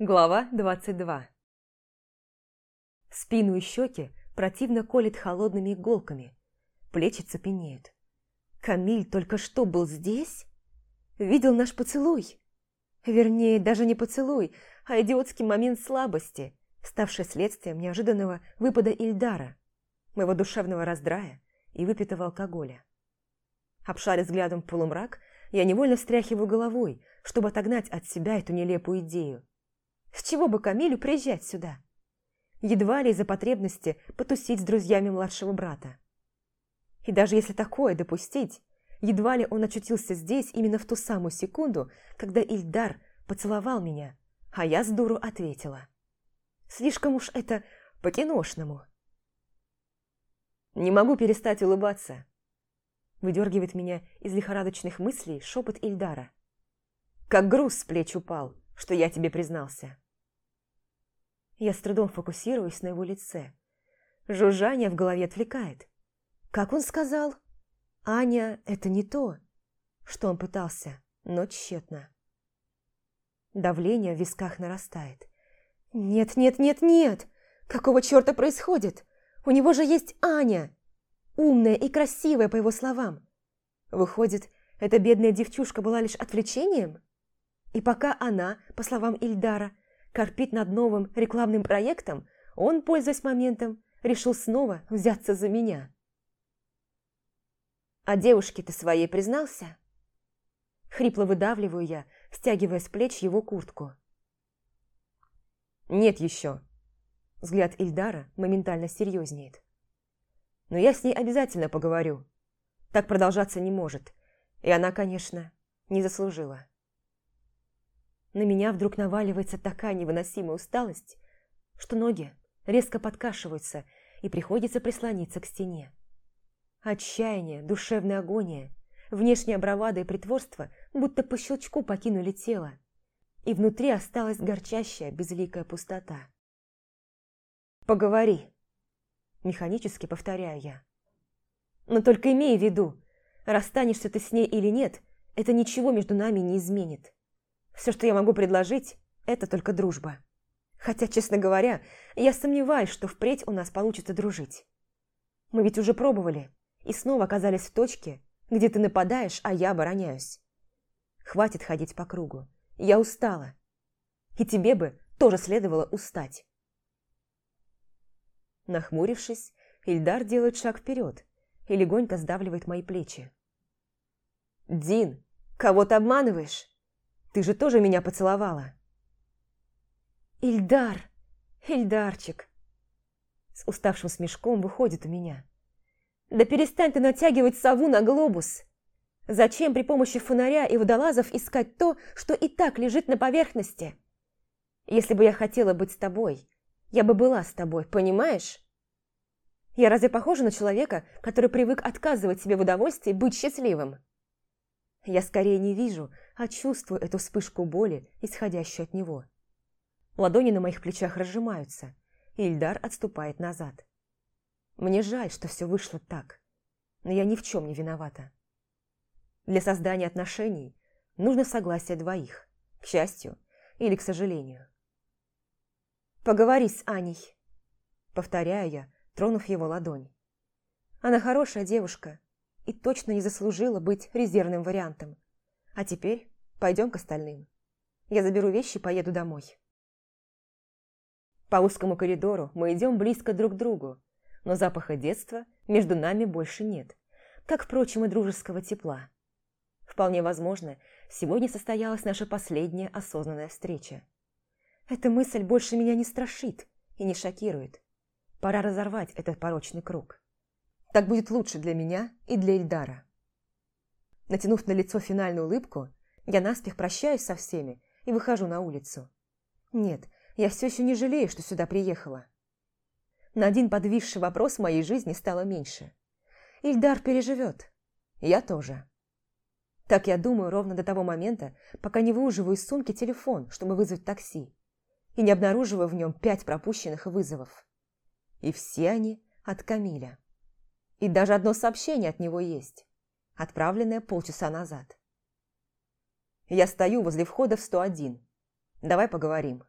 Глава 22 Спину и щеки противно колет холодными иголками. Плечи цепенеют. Камиль только что был здесь? Видел наш поцелуй? Вернее, даже не поцелуй, а идиотский момент слабости, ставший следствием неожиданного выпада Ильдара, моего душевного раздрая и выпитого алкоголя. Обшарив взглядом полумрак, я невольно встряхиваю головой, чтобы отогнать от себя эту нелепую идею. С чего бы Камилю приезжать сюда? Едва ли из-за потребности потусить с друзьями младшего брата. И даже если такое допустить, едва ли он очутился здесь именно в ту самую секунду, когда Ильдар поцеловал меня, а я с дуру ответила. Слишком уж это по-киношному. Не могу перестать улыбаться. Выдергивает меня из лихорадочных мыслей шепот Ильдара. Как груз с плеч упал, что я тебе признался. Я с трудом фокусируюсь на его лице. Жужжание в голове отвлекает. Как он сказал? Аня – это не то, что он пытался, но тщетно. Давление в висках нарастает. «Нет, нет, нет, нет! Какого черта происходит? У него же есть Аня! Умная и красивая, по его словам. Выходит, эта бедная девчушка была лишь отвлечением? И пока она, по словам Ильдара, корпит над новым рекламным проектом, он, пользуясь моментом, решил снова взяться за меня. «А девушке ты своей признался?» Хрипло выдавливаю я, стягивая с плеч его куртку. «Нет еще». Взгляд Ильдара моментально серьезнеет. «Но я с ней обязательно поговорю. Так продолжаться не может. И она, конечно, не заслужила». На меня вдруг наваливается такая невыносимая усталость, что ноги резко подкашиваются и приходится прислониться к стене. Отчаяние, душевная агония, внешняя бравада и притворство будто по щелчку покинули тело, и внутри осталась горчащая, безликая пустота. «Поговори», – механически повторяю я. «Но только имей в виду, расстанешься ты с ней или нет, это ничего между нами не изменит. Все, что я могу предложить, это только дружба. Хотя, честно говоря, я сомневаюсь, что впредь у нас получится дружить. Мы ведь уже пробовали и снова оказались в точке, где ты нападаешь, а я обороняюсь. Хватит ходить по кругу. Я устала. И тебе бы тоже следовало устать. Нахмурившись, Ильдар делает шаг вперед и легонько сдавливает мои плечи. «Дин, кого ты обманываешь? Ты же тоже меня поцеловала. Ильдар, Ильдарчик. С уставшим смешком выходит у меня. Да перестань ты натягивать сову на глобус. Зачем при помощи фонаря и водолазов искать то, что и так лежит на поверхности? Если бы я хотела быть с тобой, я бы была с тобой, понимаешь? Я разве похожа на человека, который привык отказывать себе в удовольствии быть счастливым? Я скорее не вижу, а чувствую эту вспышку боли, исходящую от него. Ладони на моих плечах разжимаются, и Ильдар отступает назад. Мне жаль, что все вышло так, но я ни в чем не виновата. Для создания отношений нужно согласие двоих, к счастью или к сожалению. «Поговори с Аней», — повторяю я, тронув его ладонь. «Она хорошая девушка, и точно не заслужила быть резервным вариантом. А теперь пойдем к остальным. Я заберу вещи и поеду домой. По узкому коридору мы идем близко друг к другу, но запаха детства между нами больше нет, как, впрочем, и дружеского тепла. Вполне возможно, сегодня состоялась наша последняя осознанная встреча. Эта мысль больше меня не страшит и не шокирует. Пора разорвать этот порочный круг. Так будет лучше для меня и для Ильдара. Натянув на лицо финальную улыбку, я наспех прощаюсь со всеми и выхожу на улицу. Нет, я все еще не жалею, что сюда приехала. На один подвисший вопрос в моей жизни стало меньше. Ильдар переживет. Я тоже. Так я думаю ровно до того момента, пока не выуживаю из сумки телефон, чтобы вызвать такси, и не обнаруживаю в нем пять пропущенных вызовов. И все они от Камиля. И даже одно сообщение от него есть, отправленное полчаса назад. Я стою возле входа в 101. Давай поговорим.